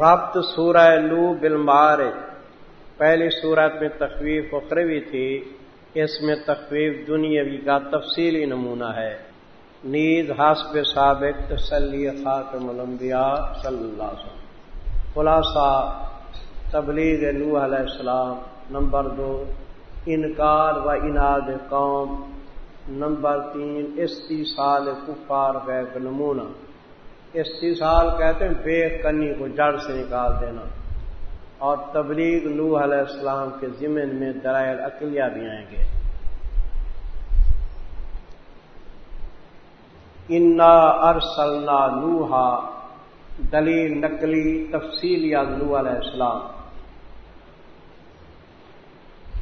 ربط سورہ لو بلمار پہلی صورت میں تخویف اخروی تھی، اس میں تخویف دنیاوی کا تفصیلی نمونہ ہے۔ نیز حسب سابق تسلی خاتم الانبیاء صلی اللہ علیہ وسلم۔ خلاصہ تبلیغ نو علیہ السلام، نمبر دو، انکار و اناد قوم، نمبر تین، استیصال کفار کا نمونہ۔ استحصال کہتے ہیں بے کنی کو جڑ سے نکال دینا۔ اور تبلیغ نوح علیہ السلام کے ضمن میں درائل اقلیہ بھی آئیں گے۔ انا ارسلنا نوحا۔ دلیل نقلی تفصیل یا نو علیہ السلام۔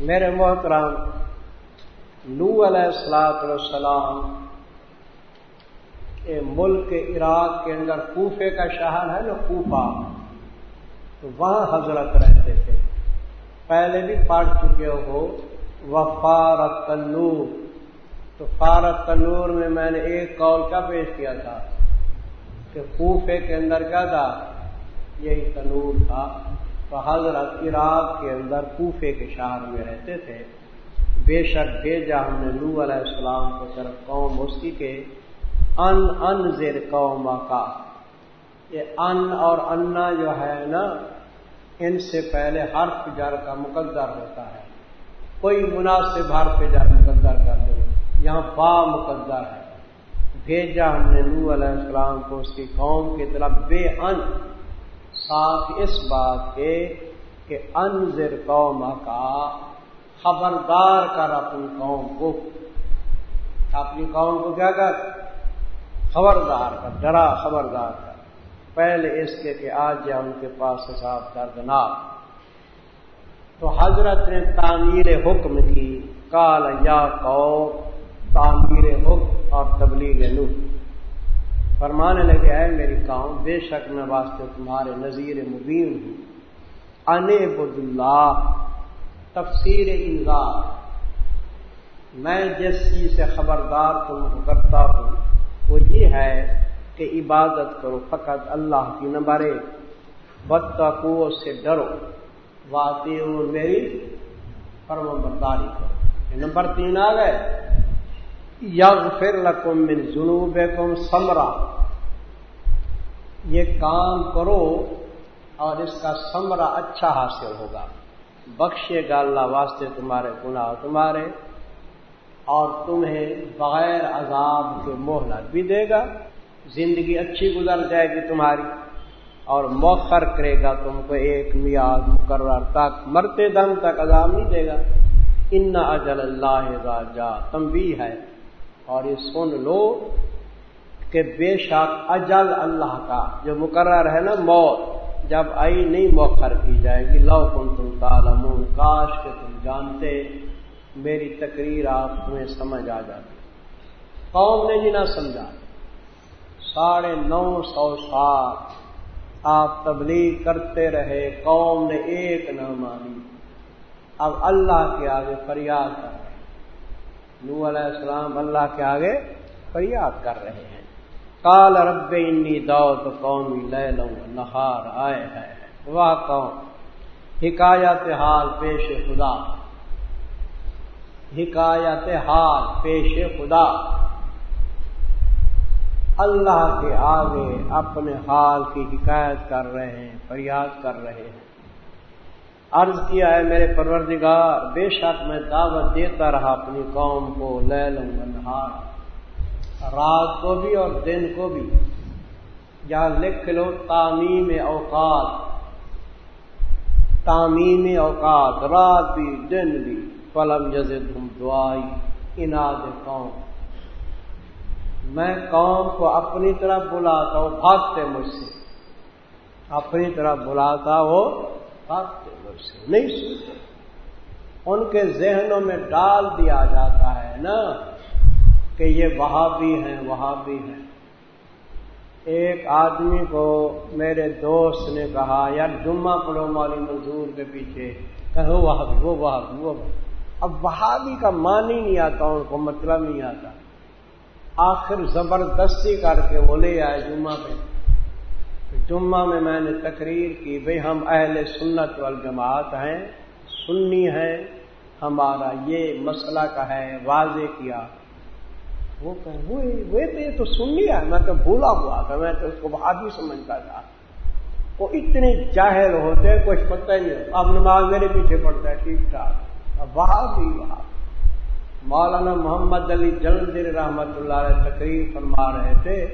میرے محترم نو علیہ السلاط السلام ملک عراق کے اندر کوفے کا شہر ہے نا کوفہ، تو وہاں حضرت رہتے تھے۔ پہلے بھی پڑھ چکے ہو وفارت تنور تو فارت تنور میں میں نے ایک کال کا پیش کیا تھا کہ کوفے کے اندر کیا تھا؟ یہی تنور تھا۔ تو حضرت عراق کے اندر کوفے کے شہر میں رہتے تھے۔ بے شک بھیجا ہم نے لو علیہ السلام کو طرف قوم اسی کے ان ان زیر قوم کا یہ ان اور انا جو ہے نا، ان سے پہلے حرف جر کا مقدر ہوتا ہے۔ کوئی مناسب حرف جر مقدر کر دے یہاں با مقدر ہے۔ بھیجا ہم نے نو علیہ السلام کو اس کی قوم کی طرف، بے ان۔ ساتھ اس بات کے کہ ان زر قوم کا خبردار کر اپنی قوم کو۔ اپنی قوم کو کیا کر؟ خبردار کا، ڈرا خبردار کا۔ پہلے اس کے کہ آج جائے ان کے پاس حساب دردناک۔ تو حضرت نے تعمیر حکم کی کال یا کو تعمیر حکم اور تبلیغ نو فرمانے لگے ہے میری کام بے شک میں واسطے تمہارے نظیر مبین ہوں۔ ان اللہ تفسیر انگار میں جس چیز سے خبردار تم کو کرتا ہوں وہ یہ ہے کہ عبادت کرو فقط اللہ کی نمبر بدتقو سے ڈرو۔ واطی میری فرم برداری کرو نمبر تین آ گئے یگ پھر لکم من جنوب کم سمرا یہ کام کرو اور اس کا سمرا اچھا حاصل ہوگا۔ بخشے گا اللہ واسطے تمہارے گناہ تمہارے۔ اور تمہیں بغیر عذاب کے مہلت بھی دے گا۔ زندگی اچھی گزر جائے گی تمہاری اور موخر کرے گا تم کو ایک میاد مقرر تک، مرتے دم تک عذاب نہیں دے گا۔ ان اجل اللہ راجا تم بھی ہے۔ اور یہ سن لو کہ بے شک اجل اللہ کا جو مقرر ہے نا موت، جب آئی نہیں موخر کی جائے گی۔ لو کن تم تالم کاش کے تم جانتے میری تقریر آپ تمہیں سمجھ آ جاتی۔ قوم نے جی نہ سمجھا۔ ساڑھے نو سو سال آپ تبلیغ کرتے رہے، قوم نے ایک نہ مانی۔ اب اللہ کے آگے فریاد کر رہے ہیں۔ نو علیہ السلام اللہ کے آگے فریاد کر رہے ہیں۔ کال رب انی دو تو قومی لے لوں نہار آئے ہے۔ واہ قوم، حکایت حال پیش خدا۔ حکایت حال، پیش خدا۔ اللہ کے آگے اپنے حال کی حکایت کر رہے ہیں، فریاد کر رہے ہیں۔ عرض کیا ہے، میرے پروردگار، بے شک میں دعوت دیتا رہا اپنی قوم کو لے لوں رات کو بھی اور دن کو بھی۔ یا لکھ لو، تعمیم اوقات۔ تعمیم اوقات، رات بھی، دن بھی۔ فلم جزد ہم دعائی اناد قوم۔ میں قوم کو اپنی طرف بلاتا ہوں، بھاگتے مجھ سے۔ اپنی طرف بلاتا ہو، بھاگتے مجھ سے۔ نہیں سنتے۔ ان کے ذہنوں میں ڈال دیا جاتا ہے نا کہ یہ وہاں بھی ہیں وہاں بھی ہیں۔ ایک آدمی کو میرے دوست نے کہا، یار جمعہ پڑھو مالی منظور کے پیچھے۔ کہو وہ وہ وہ اب وہابی کا مان ہی نہیں آتا، ان کو مطلب نہیں آتا۔ آخر زبردستی کر کے وہ لے آئے جمعہ پہ جمعہ میں میں نے تقریر کی، بھئی ہم اہل سنت والجماعت ہیں، سنی ہیں، ہمارا یہ مسئلہ کا ہے، واضح کیا۔ وہ کہ تو سن لیا میں تو بھولا ہوا تھا، میں تو اس کو بہت ہی سمجھتا تھا۔ وہ اتنے جاہل ہوتے، کچھ پتہ ہی نہیں اب نماز میرے پیچھے پڑتا ہے، ٹھیک ٹھاک۔ اب وہاں۔ مولانا محمد علی جلد رحمت اللہ علیہ تقریر فرما رہے تھے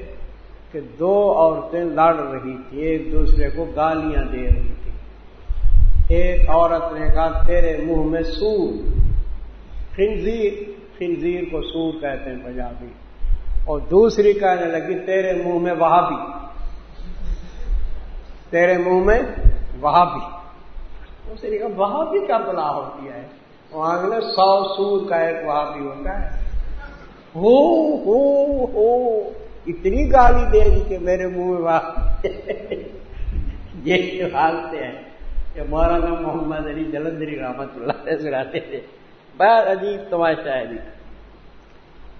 کہ دو عورتیں لڑ رہی تھی ایک دوسرے کو گالیاں دے رہی تھی ایک عورت نے کہا، تیرے منہ میں سور۔ خنزیر خنزیر کو سور کہتے ہیں پنجابی۔ اور دوسری کہنے لگی، تیرے منہ میں وہاں بھی تیرے منہ میں وہاں بھی اس نے کہا وہاں بھی کیا بلا ہوتی ہے؟ وہاں اگلے سو سور کا ایک وہاں بھی ہوتا ہے۔ ہو ہو ہو، اتنی گالی دے گی کہ میرے منہ میں وہاں یہ حال سے ہے کہ مولانا محمد علی جلندری رحمت اللہ سناتے تھے۔ بہت عجیب تماشا ہے جی۔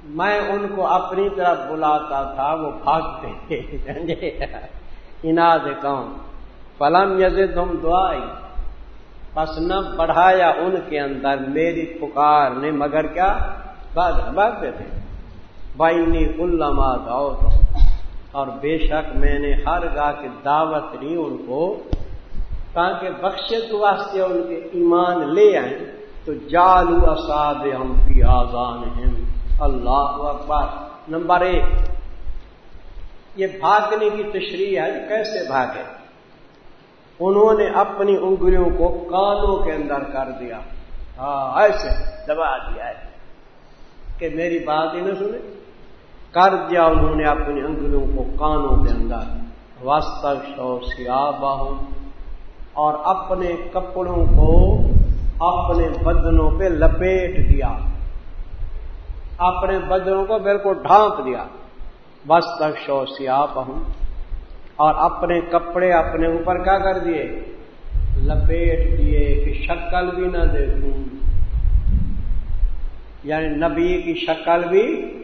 میں ان کو اپنی طرف بلاتا تھا، وہ بھاگتے تھے۔ جی، اناد کام فلم یزد ہم دعائی۔ بس نہ بڑھایا ان کے اندر، میری پکار نے، مگر کیا؟ بات بھاگتے تھے۔ بائنی علما اور بے شک میں نے ہر گاہ کی دعوت لی ان کو، تاکہ بخشت واسطے ان کے ایمان لے آئیں۔ تو جالو اساد ہم کی آزان ہیں اللہ اکبر۔ نمبر ایک۔ یہ بھاگنے کی تشریح ہے کیسے بھاگے؟ انہوں نے اپنی انگلیوں کو کانوں کے اندر کر دیا۔ ہاں ایسے دبا دیا ہے کہ میری بات ہی نہ سنے۔ کر دیا انہوں نے اپنی انگلیوں کو کانوں کے اندر۔ وسط شو سیاب اور اپنے کپڑوں کو اپنے بدنوں پہ لپیٹ دیا۔ اپنے بدنوں کو بالکل ڈھانپ دیا۔ بس تک شو سیاپ ہوں اور اپنے کپڑے اپنے اوپر کیا کر دیے؟ لپیٹ دیے کہ شکل بھی نہ دیکھوں۔ یعنی نبی کی شکل بھی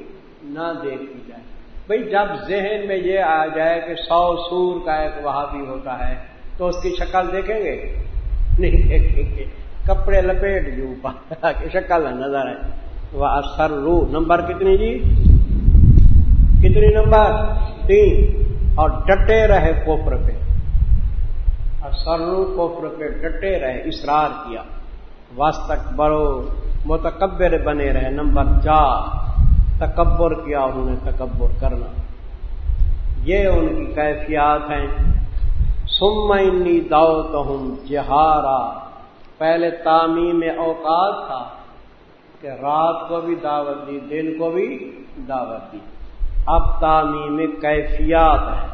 نہ دیکھی جائے۔ بھئی جب ذہن میں یہ آ جائے کہ سو سور کا ایک وہاں بھی ہوتا ہے، تو اس کی شکل دیکھیں گے؟ نہیں دیکھیں گے۔ کپڑے لپیٹ دی اوپر شکل نظر ہے وہ سر رو نمبر کتنی جی؟ کتنی نمبر؟ تین۔ اور ڈٹے رہے کوپر پہ۔ اور سرو کوپر پہ ڈٹے رہے اسرار کیا۔ واسطک بڑو متکبر بنے رہے۔ نمبر چار، تکبر کیا انہوں نے تکبر کرنا۔ یہ ان کی کیفیات ہیں۔ سم انی دعوت ہوں جہارا۔ پہلے تعمیم اوقات تھا کہ رات کو بھی دعوت دی، دن کو بھی دعوت دی۔ اب تعمیم کیفیات ہے۔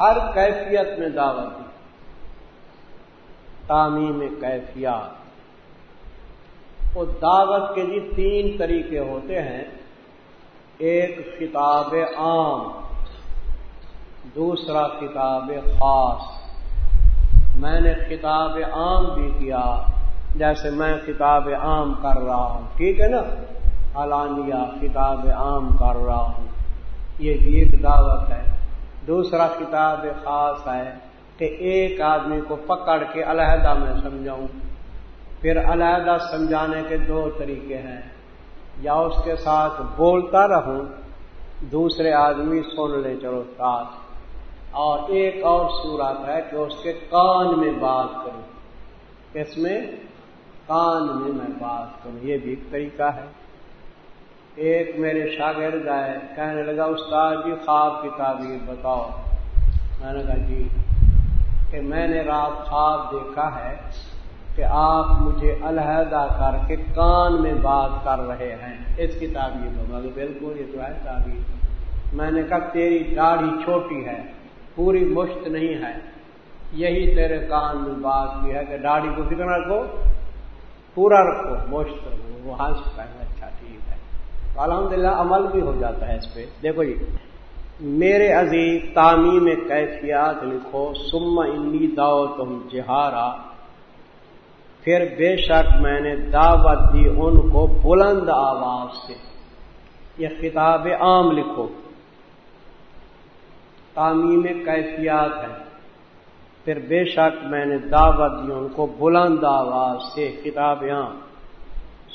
ہر کیفیت میں دعوت دی۔ تعمیم کیفیات۔ وہ دعوت کے جی تین طریقے ہوتے ہیں۔ ایک خطاب عام، دوسرا کتاب خاص۔ میں نے خطاب عام بھی کیا، جیسے میں کتاب عام کر رہا ہوں، ٹھیک ہے نا؟ علانیہ کتاب عام کر رہا ہوں۔ یہ بھی ایک دعوت ہے۔ دوسرا کتاب خاص ہے کہ ایک آدمی کو پکڑ کے علیحدہ میں سمجھاؤں۔ پھر علیحدہ سمجھانے کے دو طریقے ہیں۔ یا اس کے ساتھ بولتا رہوں، دوسرے آدمی سن لے چلو ساتھ۔ اور ایک اور صورت ہے کہ اس کے کان میں بات کروں۔ اس میں کان میں میں بات کروں۔ یہ بھی ایک طریقہ ہے۔ ایک میرے شاگرد آئے، کہنے لگا، استاد جی خواب کی تعبیر بتاؤ۔ میں نے کہا جی کہ میں نے رات خواب دیکھا ہے کہ آپ مجھے علیحدہ کر کے کان میں بات کر رہے ہیں۔ اس کی تعبیر ہوگا بالکل، یہ تو ہے تعبیر۔ میں نے کہا، تیری داڑھی چھوٹی ہے، پوری مشت نہیں ہے۔ یہی تیرے کان میں بات کی ہے کہ داڑھی کو کتنا رکھو؟ پورا رکھو موشت وہ ہنس پائے اچھا ٹھیک ہے الحمد للہ عمل بھی ہو جاتا ہے اس پہ۔ دیکھو جی میرے عزیز، تعمیم کیفیات لکھو سم انی داؤ تم جہارا۔ پھر بے شک میں نے دعوت دی ان کو بلند آواز سے۔ یہ کتاب عام لکھو۔ تعمیم کیفیات ہے۔ پھر بے شک میں نے دعوت دی ان کو بلند آواز سے کتاب یہاں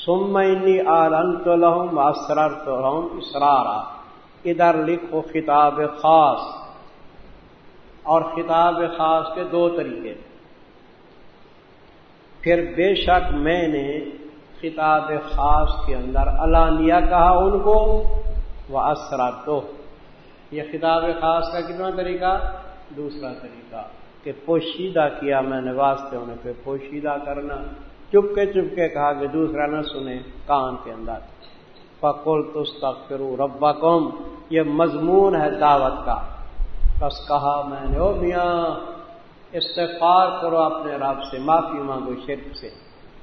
سمنی آرن تو لہم اسرر تو لہم اسرارا ادھر لکھو خطاب خاص اور خطاب خاص کے دو طریقے۔ پھر بے شک میں نے خطاب خاص کے اندر علانیہ کہا ان کو وہ اثرات تو یہ خطاب خاص کا کتنا طریقہ؟ دوسرا طریقہ کہ پوشیدہ کیا میں نے، واسطے ہونے پہ پوشیدہ کرنا۔ چپکے چپکے کہا کہ دوسرا نہ سنے، کان کے اندر۔ پکول تستغفروا ربکم، یہ مضمون ہے دعوت کا۔ بس کہا میں نے، او میاں استفار کرو اپنے رب سے، معافی مانگو شرک سے۔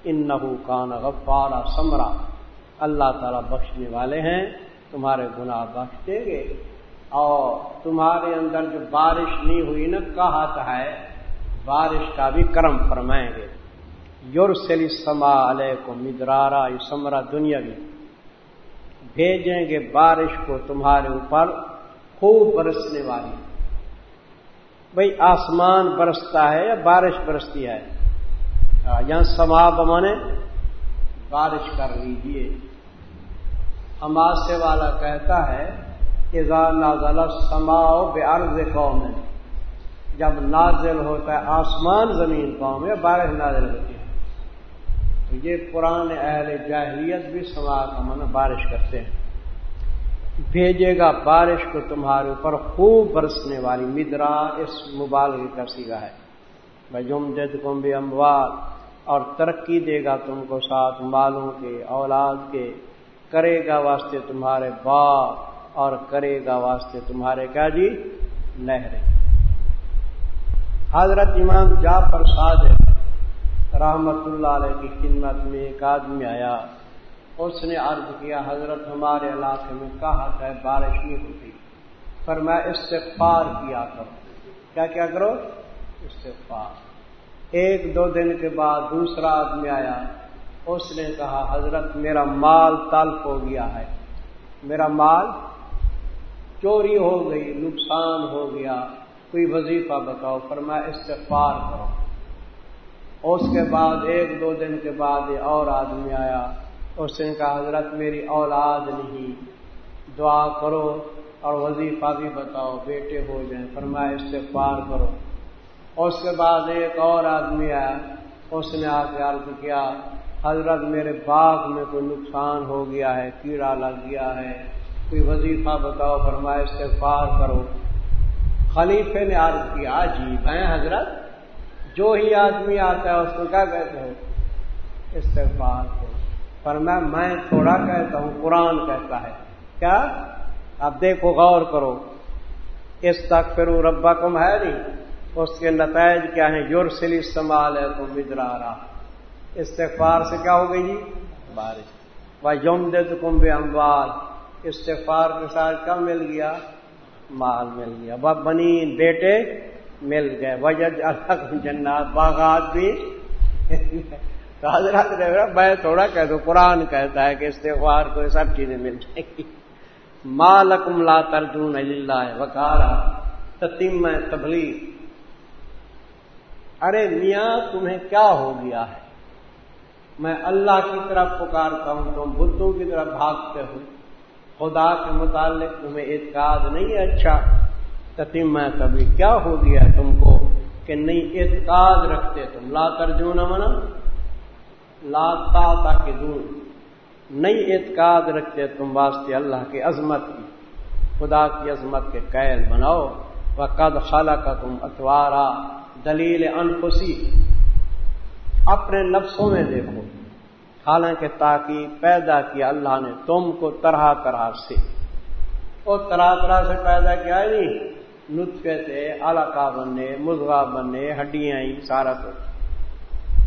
ان نبو کان غفارا سمرا اللہ تعالیٰ بخشنے والے ہیں، تمہارے گناہ بخش دیں گے۔ اور تمہارے اندر جو بارش نہیں ہوئی نا کہا ہے، بارش کا بھی کرم فرمائیں گے۔ یورسلی سما علیہ کو مدرارا، یہ سمرا دنیا بھی بھیجیں گے بارش کو تمہارے اوپر، خوب برسنے والی۔ بھائی آسمان برستا ہے یا بارش برستی ہے؟ یہاں سما بمانے، بارش کر لیجیے ہماسے والا کہتا ہے نازل سماؤ بے عرض قوم۔ جب نازل ہوتا ہے آسمان زمین قوم یا بارش نازل ہوتی ہے۔ یہ پرانے اہل جاہلیت بھی سما کا من بارش کرتے ہیں۔ بھیجے گا بارش کو تمہارے اوپر خوب برسنے والی مدرا اس مبالغ کا سیگا ہے۔ بھائی جم جد کم بھی اموال اور ترقی دے گا تم کو ساتھ مالوں کے، اولاد کے۔ کرے گا واسطے تمہارے باغ اور کرے گا واسطے تمہارے کیا جی؟ نہریں۔ حضرت امام جا پر ساز رحمت اللہ علیہ کی خدمت میں ایک آدمی آیا۔ اس نے عرض کیا، حضرت ہمارے علاقے میں کہا ہے بارش نہیں ہوتی؟ پر میں استغفار کیا کروں کیا کیا کرو؟ استغفار۔ ایک دو دن کے بعد دوسرا آدمی آیا۔ اس نے کہا، حضرت، میرا مال تلف ہو گیا ہے۔ میرا مال چوری ہو گئی، نقصان ہو گیا۔ کوئی وظیفہ بتاؤ۔ پر میں استفار کروں اس کے بعد ایک دو دن کے بعد یہ اور آدمی آیا اس نے کہا، حضرت میری اولاد نہیں، دعا کرو اور وظیفہ بھی بتاؤ، بیٹے ہو جائیں پر میں استفار کرو۔ اس کے بعد ایک اور آدمی آیا، اس نے آ کے عرض کیا، حضرت میرے باغ میں کوئی نقصان ہو گیا ہے، کیڑا لگ گیا ہے، کوئی وظیفہ بتاؤ فرمائے سے پار کرو۔ خلیفے نے عرض کیا جی میں حضرت۔ جو ہی آدمی آتا ہے اس کو کیا کہتے ہو استغفار کو۔ پر میں میں تھوڑا کہتا ہوں، قرآن کہتا ہے۔ کیا؟ اب دیکھو، غور کرو۔ اس تک پھر ربا کم ہے نہیں؟ اس کے نتائج کیا ہیں؟ یور سلی استعمال ہے تو مدرا رہا استغفار سے کیا ہو گئی جی؟ بارش۔ وہ یوم دے تو کم بے اموال استفار کے ساتھ کیا مل گیا؟ مال مل گیا۔ وہ بنی بیٹے مل گئے۔ وجد الگ جنات۔ باغات بھی حضرت میں تھوڑا کہہ دوں، قرآن کہتا ہے کہ استغفار کو سب چیزیں مل جائیں گی۔ مالکم لا ترجون اللہ وکارا تتیم تبلیغ ارے میاں، تمہیں کیا ہو گیا ہے؟ میں اللہ کی طرف پکارتا ہوں، تم بتوں کی طرف بھاگتے ہو۔ خدا کے متعلق تمہیں اعتقاد نہیں ہے؟ اچھا۔ تتیم میں کبھی کیا ہو گیا تم کو کہ نہیں اعتقاد رکھتے تم؟ لا ترجون منا لا تا کے دور نہیں اعتقاد رکھتے تم واسطے اللہ کی عظمت کی، خدا کی عظمت کے قید بناؤ۔ وہ قد خالہ کا تم اتوارا دلیل انفسی۔ اپنے نفسوں میں دیکھو۔ حالانکہ تاکہ پیدا کیا اللہ نے تم کو طرح طرح سے۔ اور طرح طرح سے پیدا کیا نہیں۔ نطفے تھے علاقہ بننے مضغا بننے، ہڈیاں سارا کچھ۔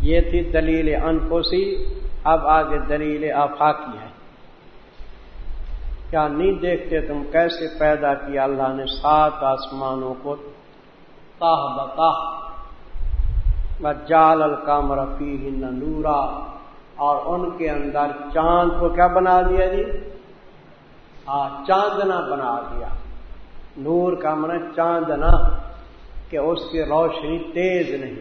یہ تھی دلیل انفوسی۔ اب آگے دلیل آفاقی ہے۔ کیا نہیں دیکھتے تم کیسے پیدا کیا اللہ نے سات آسمانوں کو؟ تاہ بتاہ جال الکام رفیع نورا۔ اور ان کے اندر چاند کو کیا بنا دیا جی؟ ہاں چاندنا بنا دیا۔ نور کا من چاندنا کہ اس کی روشنی تیز نہیں۔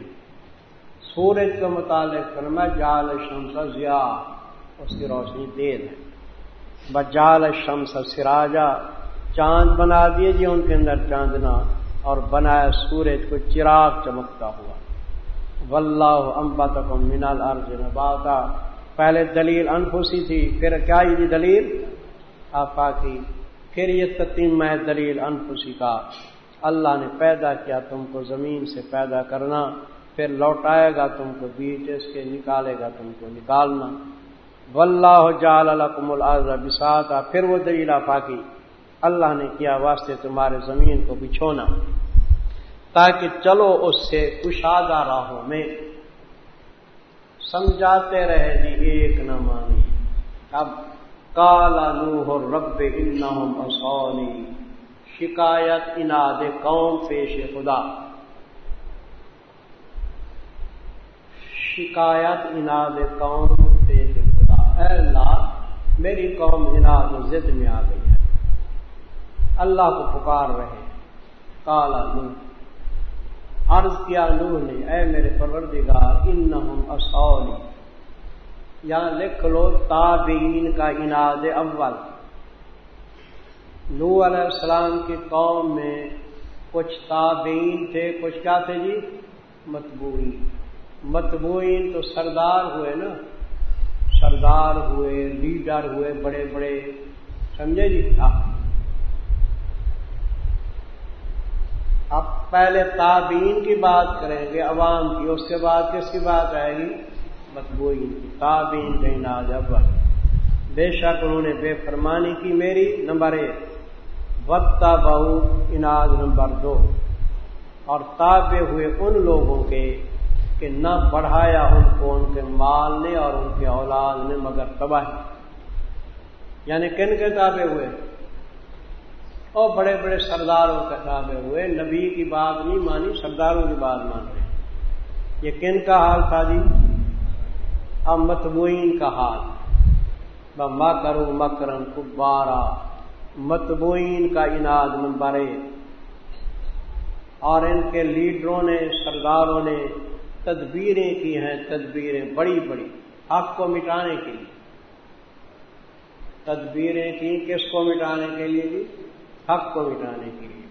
سورج کے متعلق کرنا جال شمس ضیا اس کی روشنی تیز ہے۔ بجال شمس سراجا، چاند بنا دیے جی ان کے اندر چاندنا اور بنایا سورج کو چراغ چمکتا ہوا۔ واللہ امبا تک منال ارج نباتا۔ پہلے دلیل انفوسی تھی، پھر کیا یہ دلیل؟ آفا کی پھر یہ تتیم دلیل انفسی کا اللہ نے پیدا کیا تم کو زمین سے پیدا کرنا، پھر لوٹائے گا تم کو بیچ، اس کے نکالے گا تم کو نکالنا۔ واللہ جال الحکم العض بساتا پھر وہ دلیل آفا کی۔ اللہ نے کیا واسطے تمہارے زمین کو بچھونا۔ تاکہ چلو اس سے کشادہ راہوں میں۔ سمجھاتے رہے جی ایک نہ مانی۔ اب کالا نوح رب انہم اصولی شکایت اناد قوم پیش خدا۔ شکایت اناد قوم پیش خدا۔ اے اللہ، میری قوم اناد ضد میں آ گئی ہے۔ اللہ کو پکار رہے۔ کالا نوح۔ عرض کیا نوح نے، اے میرے پروردگار، انہم اصولی یہاں لکھ لو تابعین کا اناد اول۔ نو علیہ السلام کی قوم میں کچھ تابعین تھے، کچھ کیا تھے جی؟ متبوئین متبوئین تو سردار ہوئے نا۔ سردار ہوئے، لیڈر ہوئے، بڑے بڑے، سمجھے جی؟ ہاں۔ اب پہلے تابعین کی بات کریں گے، عوام کی، اس کے بعد کس کی بات آئے گی؟ متبوئی تابین کا اناج اول بے شک انہوں نے بے فرمانی کی میری نمبر ایک۔ وقتا بہو اناج نمبر دو۔ اور تابے ہوئے ان لوگوں کے کہ نہ بڑھایا ان کو ان کے مال نے اور ان کے اولاد نے، مگر تباہی یعنی کن کے تابے ہوئے؟ اور بڑے بڑے سرداروں کے تابے ہوئے۔ نبی کی بات نہیں مانی، سرداروں کی بات مان رہے یہ کن کا حال تھا جی؟ اب متبوئین کا حال۔ بما کرو مکرم کبارا۔ متبوئین کا اناج نمبر ایک۔ اور ان کے لیڈروں نے، سرداروں نے تدبیریں کی ہیں، تدبیریں بڑی بڑی۔ حق کو مٹانے کے لیے۔ تدبیریں کی کس کو مٹانے کے لیے بھی حق کو مٹانے کے لیے۔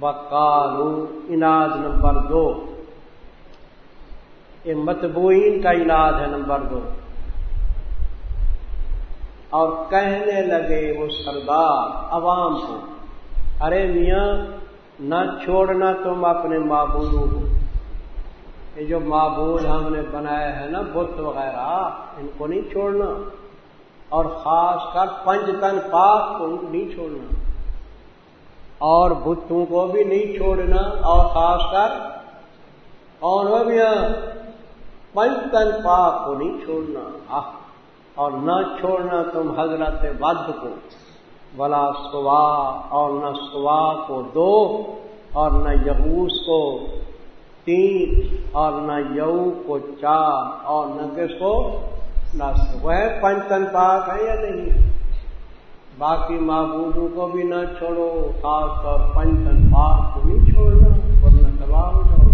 بکالو اناج نمبر دو۔ یہ متبوئین کا علاج ہے نمبر دو۔ اور کہنے لگے وہ سردار عوام کو، ارے میاں، نہ چھوڑنا تم اپنے معبودوں کو۔ یہ جو معبود ہم نے بنایا ہے نا، بت وغیرہ، ان کو نہیں چھوڑنا۔ اور خاص کر پنج تن پاک کو نہیں چھوڑنا۔ اور بتوں کو بھی نہیں چھوڑنا۔ اور خاص کر، اور وہ بھی تن پاک کو نہیں چھوڑنا۔ اور نہ چھوڑنا تم حضرت ود کو۔ بلا سوا، اور نہ سوا کو دو، اور نہ یہوس کو تین، اور نہ یو کو چار، اور نہ کس کو؟ نہ وہ پنچتن پاک ہے یا نہیں؟ باقی معبودوں کو بھی نہ چھوڑو، خاص طور پنچتن پاک کو نہیں چھوڑنا، ورنہ تباہ ہو جاؤ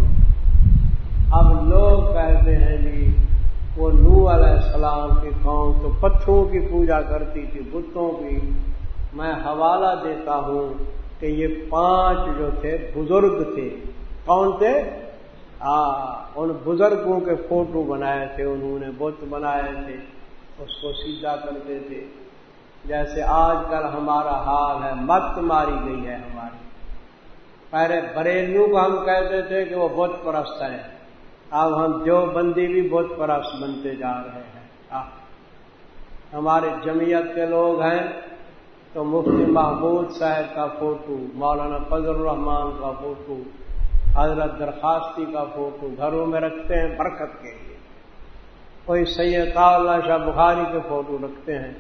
اب لوگ کہتے ہیں جی وہ نو علیہ السلام کی قوم تو پتھروں کی پوجا کرتی تھی، بتوں کی۔ میں حوالہ دیتا ہوں کہ یہ پانچ جو تھے، بزرگ تھے۔ کون تھے؟ ان بزرگوں کے فوٹو بنائے تھے، انہوں نے بت بنائے تھے، اس کو سیدھا کرتے تھے۔ جیسے آج کل ہمارا حال ہے، مت ماری گئی ہے ہماری۔ پہلے بریلو کو ہم کہتے تھے کہ وہ بت پرست ہیں۔ اب ہم جو بندی بھی بہت پرس بنتے جا رہے ہیں۔ ہمارے جمعیت کے لوگ ہیں تو مفتی محمود صاحب کا فوٹو، مولانا فضل الرحمان کا فوٹو، حضرت درخواستی کا فوٹو گھروں میں رکھتے ہیں برکت کے لیے۔ کوئی سید اللہ شاہ بخاری کے فوٹو رکھتے ہیں۔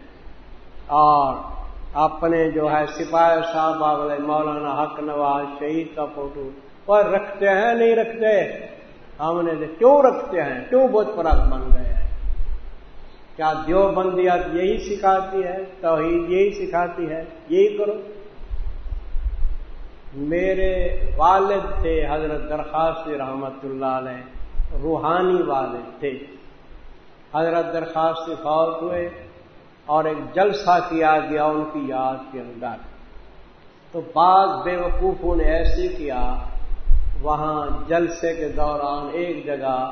اور اپنے جو ہے سپاہی صاحب والے مولانا حق نواز شہید کا فوٹو وہ رکھتے ہیں نہیں رکھتے؟ ہم نے کیوں رکھتے ہیں؟ کیوں بہت فرق بن گئے؟ کیا دیو بندیات یہی سکھاتی ہے؟ توحید یہی سکھاتی ہے؟ یہی کرو۔ میرے والد تھے حضرت درخواست رحمت اللہ علیہ، روحانی والد تھے۔ حضرت درخواست فوت ہوئے اور ایک جلسہ کیا گیا ان کی یاد کے اندر۔ تو بعض بے وقوفوں نے ایسے کیا، وہاں جلسے کے دوران ایک جگہ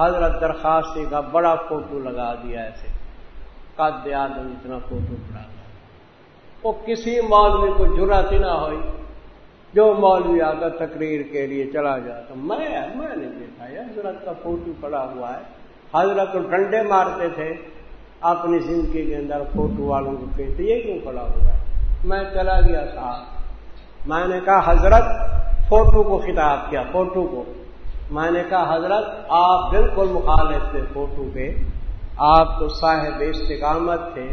حضرت درخواستی کا بڑا فوٹو لگا دیا ایسے قد آدم اتنا فوٹو پڑا وہ کسی مولوی کو ضرورت ہی نہ ہوئی۔ جو مولوی آتا تقریر کے لیے چلا جاتا۔ میں میں نے دیکھا یہ حضرت کا فوٹو پڑا ہوا ہے۔ حضرت ڈنڈے مارتے تھے۔ اپنی زندگی کے اندر فوٹو والوں کو کہتے، یہ کیوں پڑا ہوا ہے؟ میں چلا گیا صاحب۔ میں نے کہا، حضرت، فوٹو کو خطاب کیا، فوٹو کو۔ میں نے کہا، حضرت، آپ بالکل مخالف تھے فوٹو کے آپ تو صاحب استقامت تھے۔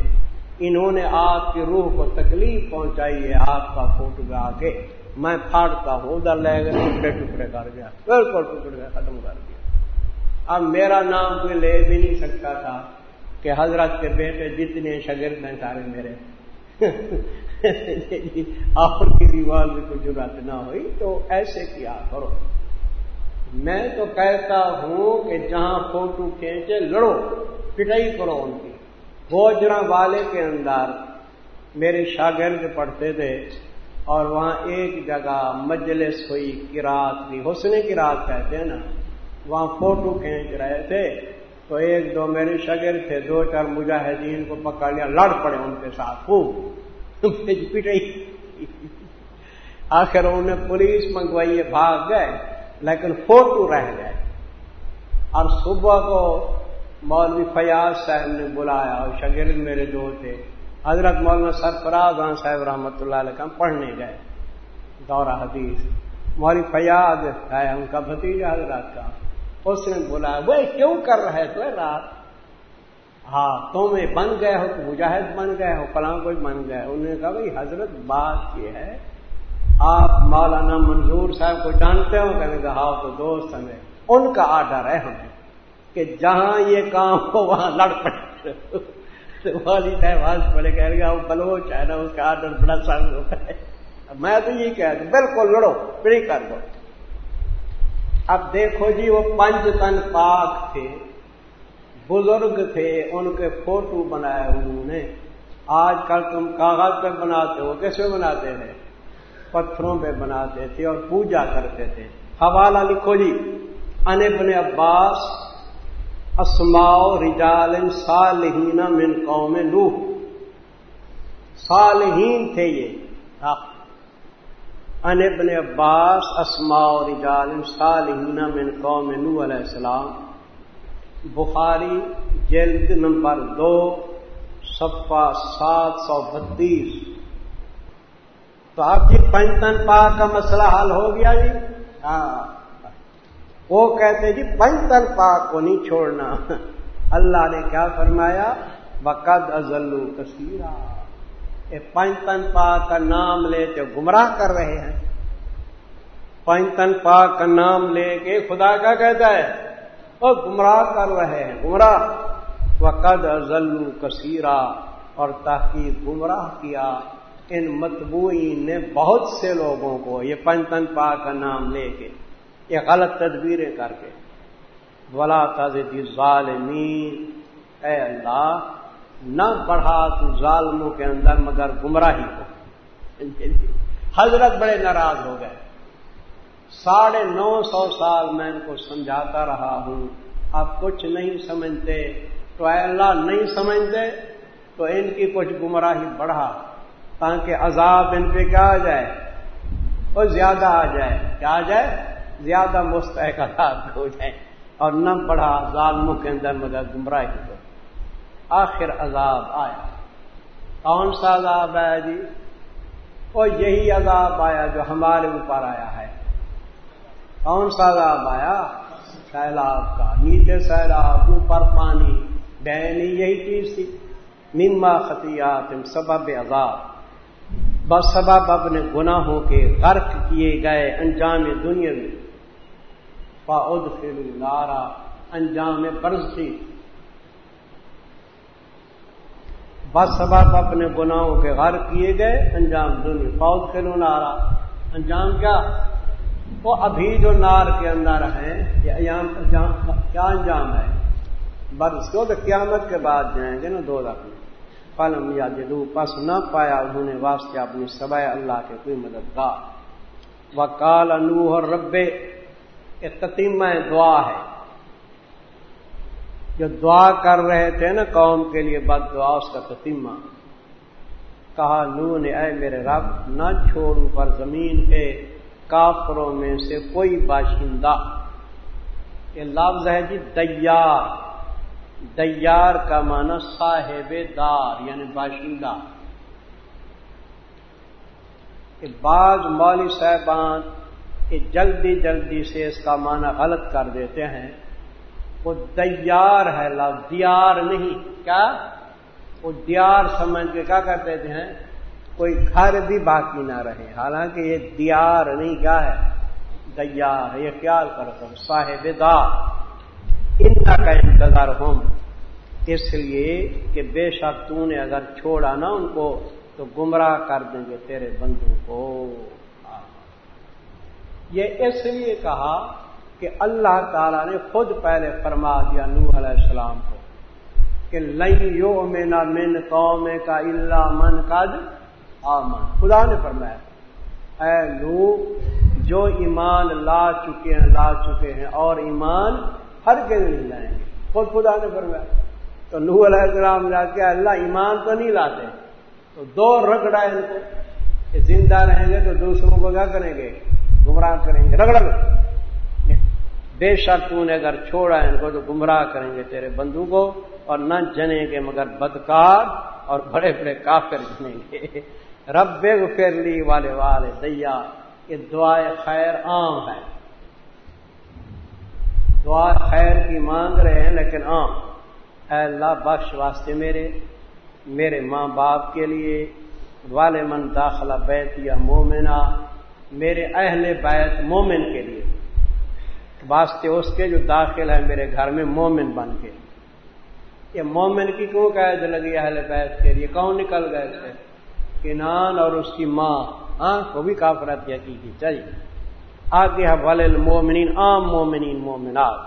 انہوں نے آپ کی روح کو تکلیف پہنچائی ہے آپ کا فوٹو میں آ کے میں پھاڑتا ہوں، ادھر لے گئے، ٹکڑے ٹکڑے کر گیا۔ بالکل ٹکڑے ختم کر دیا۔ اب میرا نام کوئی لے بھی نہیں سکتا تھا کہ حضرت کے بیٹے جتنے شگرد ہیں سارے میرے۔ جی، آپ کی دیوار میں کوئی ضرورت نہ ہوئی تو ایسے کیا کرو۔ میں تو کہتا ہوں کہ جہاں فوٹو کھینچے لڑو، پٹائی کرو ان کی۔ گوجرا والے کے اندر میرے شاگرد پڑھتے تھے اور وہاں ایک جگہ مجلس ہوئی کراط بھی، حسن کی رات کہتے ہیں نا۔ وہاں فوٹو کھینچ رہے تھے تو ایک دو میرے شاگرد تھے، دو چار مجاہدین کو پکڑ لیا لڑ پڑے ان کے ساتھ، خوب۔ پٹائی۔ آخر انہوں نے پولیس منگوائی بھاگ گئے۔ لیکن فوٹو رہ گئے۔ اور صبح کو مولوی فیاض صاحب نے بلایا اور شگرد میرے دو تھے۔ حضرت مولانا سرفراز خان صاحب رحمۃ اللہ علیہ پڑھنے گئے۔ دورہ حدیث۔ مولوی فیاض ہے ان کا بھتیجا حضرت کا۔ اس نے بلایا، وہ کیوں کر رہے تھے رات؟ ہاں تم بن گئے ہو، تو مجاہد بن گئے ہو، فلاں کوئی بن گئے انہوں نے کہا، بھائی، حضرت، بات یہ ہے آپ مولانا منظور صاحب کو جانتے ہو کہنے کہا ہاں تو دوست ہمیں ان کا آڈر ہے ہمیں کہ جہاں یہ کام ہو، وہاں لڑ پڑے۔ والی صاحب پڑے کہہ رہے وہ بلوچ ہے نا، اس کا آڈر بڑا سنگ ہوتا ہے میں تو یہ کہہ دوں بالکل لڑو پری کر دو۔ اب دیکھو جی وہ پنج تن پاک تھے، بزرگ تھے، ان کے فوٹو بنائے انہوں نے۔ آج کل تم کاغذ پہ بناتے ہو کیسے بناتے تھے پتھروں پہ بناتے تھے اور پوجا کرتے تھے۔ حوالہ لکھو جی ان ابن عباس اسماؤ رجال صالحین من قوم نوح۔ صالحین تھے یہ۔ ان ابن عباس اسماؤ رجال صالحین من قوم نوح علیہ السلام۔ بخاری، جلد نمبر دو سفا سات سو بتیس۔ تو آپ جی پنجتن پاک کا مسئلہ حل ہو گیا جی۔ ہاں۔ وہ کہتے جی پنجتن پاک کو نہیں چھوڑنا۔ اللہ نے کیا فرمایا؟ بقد ازلو کثیرا۔ یہ پنجتن پاک کا نام لے کے گمراہ کر رہے ہیں۔ پنجتن پاک کا نام لے کے خدا کا کہتا ہے؟ اور گمراہ کر رہے ہیں گمراہ۔ وقد ازلو کثیرہ اور تحقیق گمراہ کیا۔ ان متبوئین نے بہت سے لوگوں کو یہ پنجتن پا کا نام لے کے یہ غلط تدبیریں کر کے بلا تازی ظالمین اے اللہ، نہ بڑھا تو ظالموں کے اندر مگر گمراہی کو حضرت بڑے ناراض ہو گئے۔ ساڑھے نو سو سال میں ان کو سمجھاتا رہا ہوں۔ آپ کچھ نہیں سمجھتے۔ تو اے اللہ، نہیں سمجھتے؟ تو ان کی کچھ گمراہی بڑھا۔ تاکہ عذاب ان پہ کیا آ جائے وہ زیادہ آ جائے۔ کیا آ جائے؟ زیادہ مستحق عذاب ہو جائے اور نہ بڑھا ظالموں کے اندر مگر گمراہی کو آخر عذاب آیا۔ کون سا عذاب آیا جی؟ وہ یہی عذاب آیا جو ہمارے اوپر آیا ہے۔ کون سا عذاب آیا؟ سیلاب کا۔ نیچے سیلاب، اوپر پانی۔ بہنی یہی چیز تھی۔ مما خطیات سبب عذاب۔ بس اپنے گناہوں کے غرق کیے گئے انجام دنیا میں۔ فاؤد فل لارا انجام برسی بس اپنے گناہوں کے غرق کیے گئے انجام دنیا۔ فاؤد فل نارا انجام کیا؟ وہ ابھی جو نار کے اندر ہیں، یہ کیا انجام ہے؟ بس کو تو قیامت کے بعد جائیں گے نا، دو رکھ میں پلم یا جدو پس نہ پایا انہوں نے واسطے اپنی سبائے اللہ کے کوئی مددگار۔ وہ کال اور ربے یہ تتیمہ دعا ہے۔ جو دعا کر رہے تھے نا قوم کے لیے، بد دعا، اس کا تتیمہ کہا نو نے، اے میرے رب، نہ چھوڑوں، پر زمین کے کافروں میں سے کوئی باشندہ۔ یہ لفظ ہے جی دیار۔ دیار کا معنی صاحب دار یعنی باشندہ۔ کہ بعض مولوی صاحبان کہ جلدی جلدی سے اس کا معنی غلط کر دیتے ہیں۔ وہ دیار ہے لفظ دیار نہیں۔ کیا؟ وہ دیار سمجھ کے کیا کرتے ہیں؟ کوئی گھر بھی باقی نہ رہے۔ حالانکہ یہ دیار نہیں، کیا ہے؟ دیار، یہ خیال کرتا ہوں صاحب دار۔ کا انتظار ہوں؟ اس لیے کہ بے شک تو نے اگر چھوڑا نا ان کو، تو گمراہ کر دیں گے تیرے بندوں کو۔ یہ اس لیے کہا کہ اللہ تعالی نے خود پہلے فرما دیا نوح علیہ السلام کو کہ لئی یو مینا من قوم کا اللہ من کد آمن۔ خدا نے فرمایا، اے لو جو ایمان لا چکے ہیں، لا چکے ہیں اور ایمان ہر کے نہیں لائیں گے۔ خود خدا نے فرمایا، تو نو علیہ السلام جا کے اللہ ایمان تو نہیں لاتے، تو دو رگڑا ان کو۔ زندہ رہیں گے تو دوسروں کو کیا کریں گے؟ گمراہ کریں گے۔ رگڑ بے شک تو نے اگر چھوڑا ان کو تو گمراہ کریں گے تیرے بندو کو، اور نہ جنیں گے مگر بدکار اور بڑے بڑے کافر جنیں گے۔ رب لی والے والے دیا یہ دعائے خیر عام ہے دعا خیر کی مانگ رہے ہیں، لیکن عام اے اللہ بخش واسطے میرے میرے ماں باپ کے لیے، والے من داخلہ بیت یا مومنا میرے اہل بیت مومن کے لیے۔ واسطے اس کے جو داخل ہے میرے گھر میں مومن بن کے۔ یہ مومن کی کیوں قید لگی اہل بیت کے لیے؟ کون نکل گئے تھے؟ کنان اور اس کی ماں ہاں وہ بھی کافرت کی چلیے آگے ہے ول مومنین عام مومنین مومنات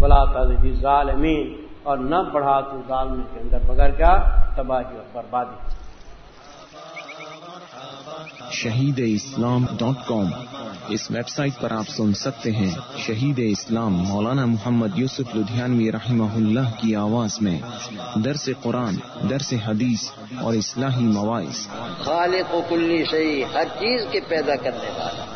بلا تجی ظالمین اور نہ بڑھا تو ظالم کے اندر بغیر کیا؟ تباہی اور بربادی۔ Shaheed Islam dot com. اس ویب سائٹ پر آپ سن سکتے ہیں شہید اسلام مولانا محمد یوسف لدھیانوی رحمہ اللہ کی آواز میں۔ درس قرآن درس حدیث اور اصلاحی مواعث۔ خالق و کلی صحیح ہر چیز کے پیدا کرنے والا۔